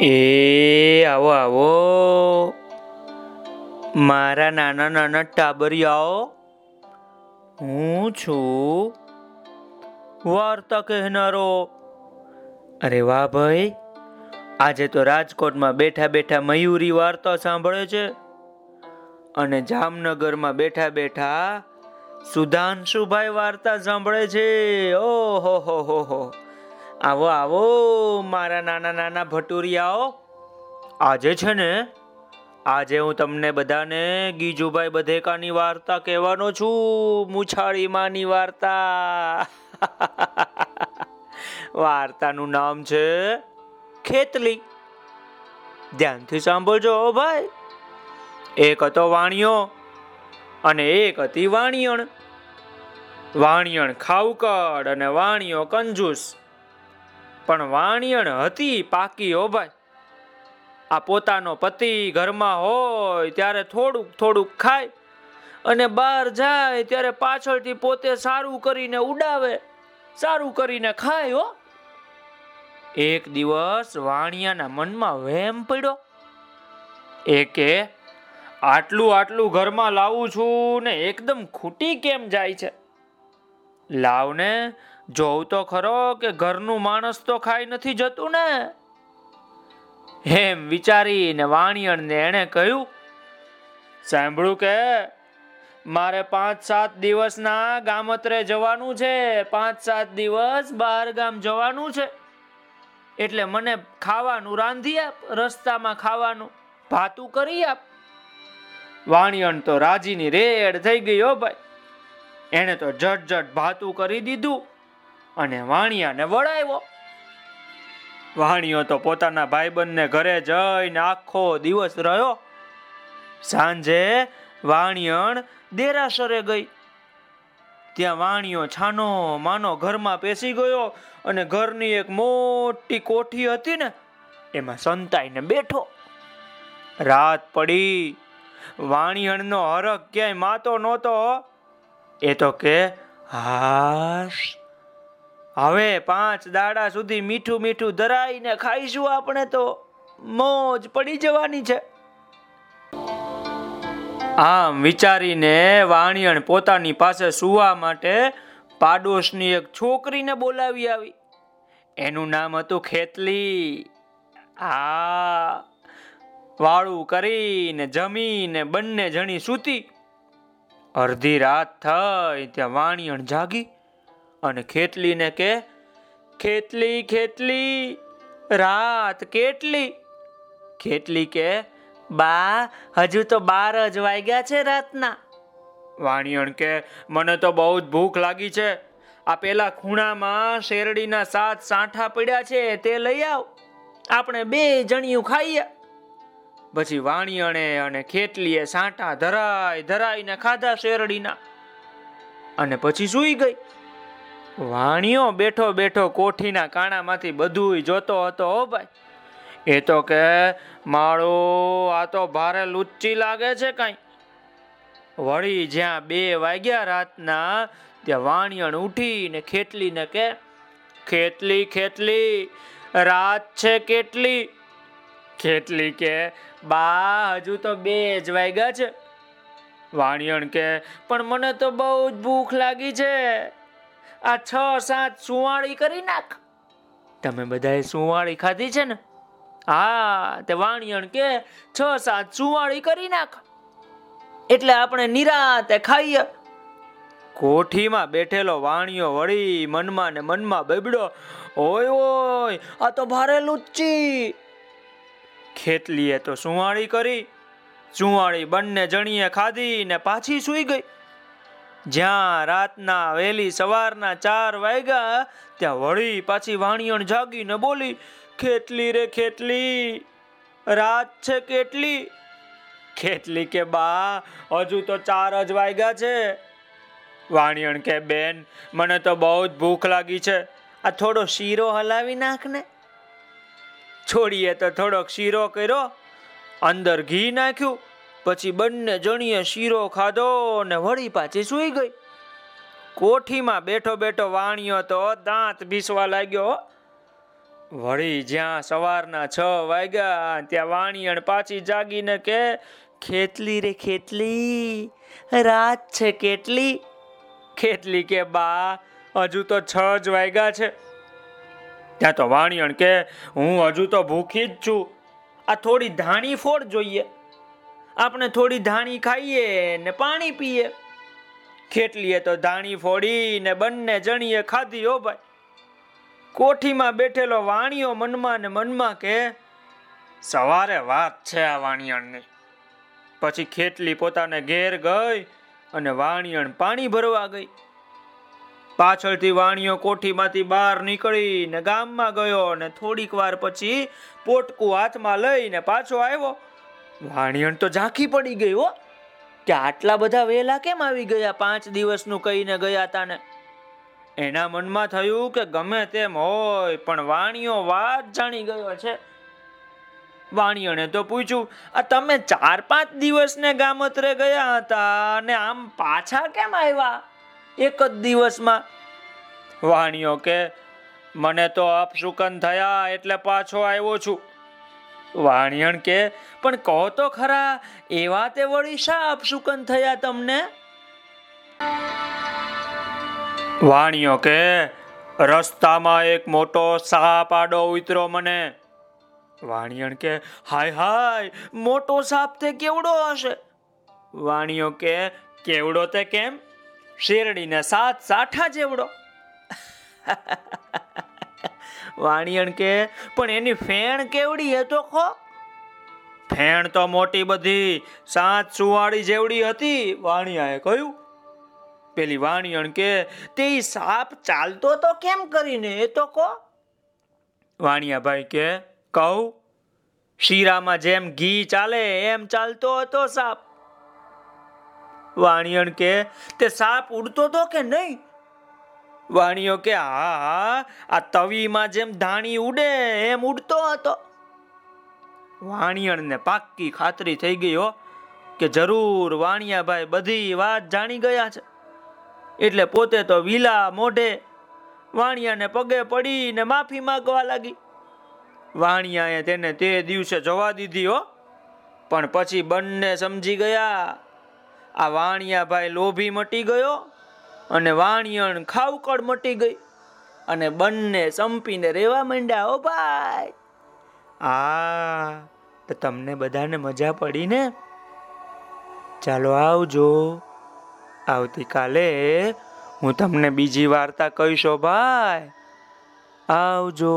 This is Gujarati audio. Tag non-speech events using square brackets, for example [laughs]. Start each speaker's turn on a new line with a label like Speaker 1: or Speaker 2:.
Speaker 1: એ, આવો આવો. મારા નાના નાના ટાબરિયાઓ, હું છું વાર્તા કહેનારો. અરે વાહ ભાઈ, આજે તો રાજકોટમાં બેઠા બેઠા મયુરી વાર્તા સાંભળે છે અને જામનગરમાં બેઠા બેઠા સુધાંશુભાઈ વાર્તા સાંભળે છે. ઓહો હો હો હો આવો આવો, મારા નાના નાના ભટુરિયાઓ. આજે છે ને, આજે હું તમને બધાને ગીજુભાઈ બધેકાની વાર્તા કહેવાનો છું, મુછાળી માની વાર્તા. [laughs] વાર્તાનું નામ છે ખેતલી. ધ્યાનથી સાંભળજો ભાઈ. એક હતો વાણિયો અને એક હતી વાણિયણ. વાણિયણ ખાવકડ અને વાણિયો કંજૂસ. પણ વાણિયણ હતી પાકી હો ભાઈ. આ પોતાનો પતિ ઘરમાં હોય ત્યારે થોડુંક થોડુંક ખાય અને બહાર જાય ત્યારે પાછળથી પોતે સારું કરીને ઉડાવે, સારું કરીને ખાય હો. એક દિવસ વાણિયાના મનમાં વેમ પડ્યો. એકે આટલું આટલું ઘરમાં લાવું છું ને એકદમ ખૂટી કેમ જાય છે? લાવને જોઉં તો ખરો કે ઘરનું માણસ તો ખાઈ નથી જતું ને. એમ વિચારીને વાણિયણને એણે કહ્યું સાંભળ્યું કે મારે પાંચ સાત દિવસના ગામત્રે જવાનું છે. પાંચ સાત દિવસ બહાર ગામ જવાનું છે. એટલે મને ખાવાનું રાંધી આપ, રસ્તામાં ખાવાનું ભાતું કરી આપ. વાણિયણ તો રાજીની રેડ થઈ ગઈ હો ભાઈ. એને તો જટ જટ ભાતું કરી દીધું. અને વાણિયાને વળાવ્યો. વાણિયો તો પોતાના ભાઈબંધને ઘરે જઈને આખો દિવસ રહ્યો. સાંજે વાણિયણ દેરાસરે ગઈ. ત્યાં વાણિયો છાનો માનો ઘરમાં પેસી ગયો અને ઘરની એક મોટી કોઠી હતી ને, એમાં સંતાઈને બેઠો. રાત પડી. વાણિયણનો હરખ ક્યાંય માતો નહોતો. એ તો કે હાશ હવે પાંચ દાડા સુધી મીઠું મીઠું ધરાઈને ખાઈશું આપણે તો. મોજ પડી જવાની છે. આમ વિચારીને વાણિયણ પોતાની પાસે સુવા માટે પાડોશની એક છોકરીને બોલાવી આવી. એનું નામ હતું ખેતલી. હા, વાળું કરીને જમીને બંને જણી સૂતી. અડધી રાત થઈ ત્યાં વાણિયણ જાગી. અને ખેતલીને કે ખેતલી ખેતલી રાત કેટલી? ખેતલી કે, બા, હજુ તો બાર જ વાગ્યા છે રાતના. વાણિયણ કે, મને તો બહુ જ ભૂખ લાગી છે. આ પેલા ખૂણામાં શેરડીના સાત સાંઠા પડ્યા છે, તે લઈ આવ. આપણે બે જણિયું ખાઈએ. પછી વાણિયણે અને ખેતલીએ સાંઠા ધરાય ધરાઈને ખાધા શેરડીના. અને પછી સૂઈ ગઈ. વાણિયો બેઠો બેઠો કોઠીના કાણામાંથી બધું જોતો હતો, હો ભાઈ. એ તો કે, માળો, આ તો ભારે લુચ્ચી લાગે છે કઈ. વળી જ્યાં બે વાગ્યા રાતના, ત્યાં વાણિયણ ઉઠીને ખેતલીને કે ખેતલી ખેતલી રાત છે કેટલી? ખેતલી કે, બા, હજુ તો બે જ વાગ્યા છે. વાણિયણ કે, પણ મને તો બહુ જ ભૂખ લાગી છે. આ છ, સાત સુવાળી કરી નાખ. તમે બધાએ સુવાળી ખાધી છે ને? હા, તે વાણિયણ કે છ, સાત સુવાળી કરી નાખ. એટલે આપણે નિરાતે ખાઈએ. કોઠીમાં બેઠેલો વાણિયો વળી મનમાં ને મનમાં બબડો, ઓય ઓય, આ તો ભારે લુચ્ચી. ખેતલીએ તો સુવાળી કરી, સુવાળી બંને જણીએ ખાધી ને પાછી સૂઈ ગઈ. જ્યાં રાતના વહેલી સવારના ચાર વાગ્યા, ત્યાં વળી પાછી વાણિયણ જાગીને બોલી ખેતલી રે ખેતલી રાત છે કેટલી? ખેતલી કે બા, હજુ તો ચાર જ વાગ્યા છે. વાણિયણ કે બેન, મને તો બહુ જ ભૂખ લાગી છે. આ થોડો શીરો હલાવી નાખ ને. છોડીએ તો થોડોક શીરો કર્યો, અંદર ઘી નાખ્યું પછી બંને જણીએ શીરો ખાધો ને વળી પાછી સૂઈ ગઈ. કોઠીમાં બેઠો બેઠો વાણિયો તો દાંત ભીસવા લાગ્યો વળી જ્યાં સવારના છ વાગ્યા, ત્યાં વાણિયણ પાછી જાગીને કે, ખેતલી રે ખેતલી, રાત છે કેટલી? ખેતલી કે બા, હજુ તો છ જ વાગ્યા છે. ત્યાં તો વાણિયણ કે, હું હજુ તો ભૂખી જ છું. આ થોડી ધાણી ફોડ જોઈએ. આપણે થોડી ધાણી ખાઈએ ને પાણી પીએ. ખેટલીએ તો ધાણી ફોડી ને બંને જણીએ ખાધી, હો ભાઈ. કોઠીમાં બેઠેલો વાણિયો મનમાં ને મનમાં કે, સવારે વાત છે આ વાણિયણની. પછી ખેટલી પોતાને ઘેર ગઈ અને વાણિયણ પાણી ભરવા ગઈ. પાછળથી વાણિયો કોઠીમાંથી બહાર નીકળીને ગામમાં ગયો ને થોડીક વાર પછી પોટકું હાથમાં લઈને પાછો આવ્યો. વાણિયણ તો ઝાંખી પડી ગઈ, હો. કે આટલા બધા વેલા કેમ આવી ગયા? પાંચ દિવસનું કહીને ગયા હતા ને એના મનમાં થયું કે ગમે તેમ હોય, પણ વાણિયો વાત જાણી ગયો છે. વાણિયણે તો પૂછ્યું, આ તમે ચાર પાંચ દિવસને ગામત્રે ગયા હતા અને આમ પાછા કેમ આવ્યા એક જ દિવસમાં? વાણિયો કે, મને તો અપશુકન થયા એટલે પાછો આવ્યો છું. વાણિયણ કે, પણ કહો તો ખરા એવા તે વળી શા અપશુકન થયા તમને? વાણિયો કે, રસ્તામાં એક મોટો સાપ આડો ઉતરો મને. વાણિયણ કે, હાય હાય, મોટો સાપ તે કેવડો હશે? વાણિયો કે, કેવડો તે કેમ? શેરડીને સાત સાઠા જેવડો. [laughs] વાણિયણ કે, પણ એની ફેણ કેવડી હે તો ખો? ફેણ તો મોટી બધી, સાત સુવાળી જેવડી હતી, વાણિયાએ કહ્યું. પેલી વાણિયણ કે, તે સાપ ચાલતો તો કેમ કરીને એ તો કહો વાણિયાભાઈ કે, કહું, શીરામાં જેમ ઘી ચાલે, એમ ચાલતો હતો સાપ. વાણિયણ કે, તે સાપ ઉડતો તો કે નહીં? વાણીઓ કે, હા, આ તવીમાં જેમ ધાણી ઉડે, એમ ઉડતો હતો. વાણિયણને પાક્કી ખાતરી થઈ ગઈ હો કે જરૂર વાણિયાભાઈ બધી વાત જાણી ગયા છે. એટલે પોતે તો વિલા મોઢે વાણિયાને પગે પડીને માફી માંગવા લાગી. વાણિયાએ તેને તે દિવસે જવા દીધી હો, પણ પછી બંને સમજી ગયા. આ વાણિયાભાઈ લોભી મટી ગયો અને વાણિયણ ખાવકડ મટી ગઈ અને બંને સંપીને રેવા માંડ્યા. ઓ ભાઈ! આ તો તમને બધાને મજા પડી ને? ચાલો આવજો. આવતીકાલે હું તમને બીજી વાર્તા કહીશો, ભાઈ. આવજો.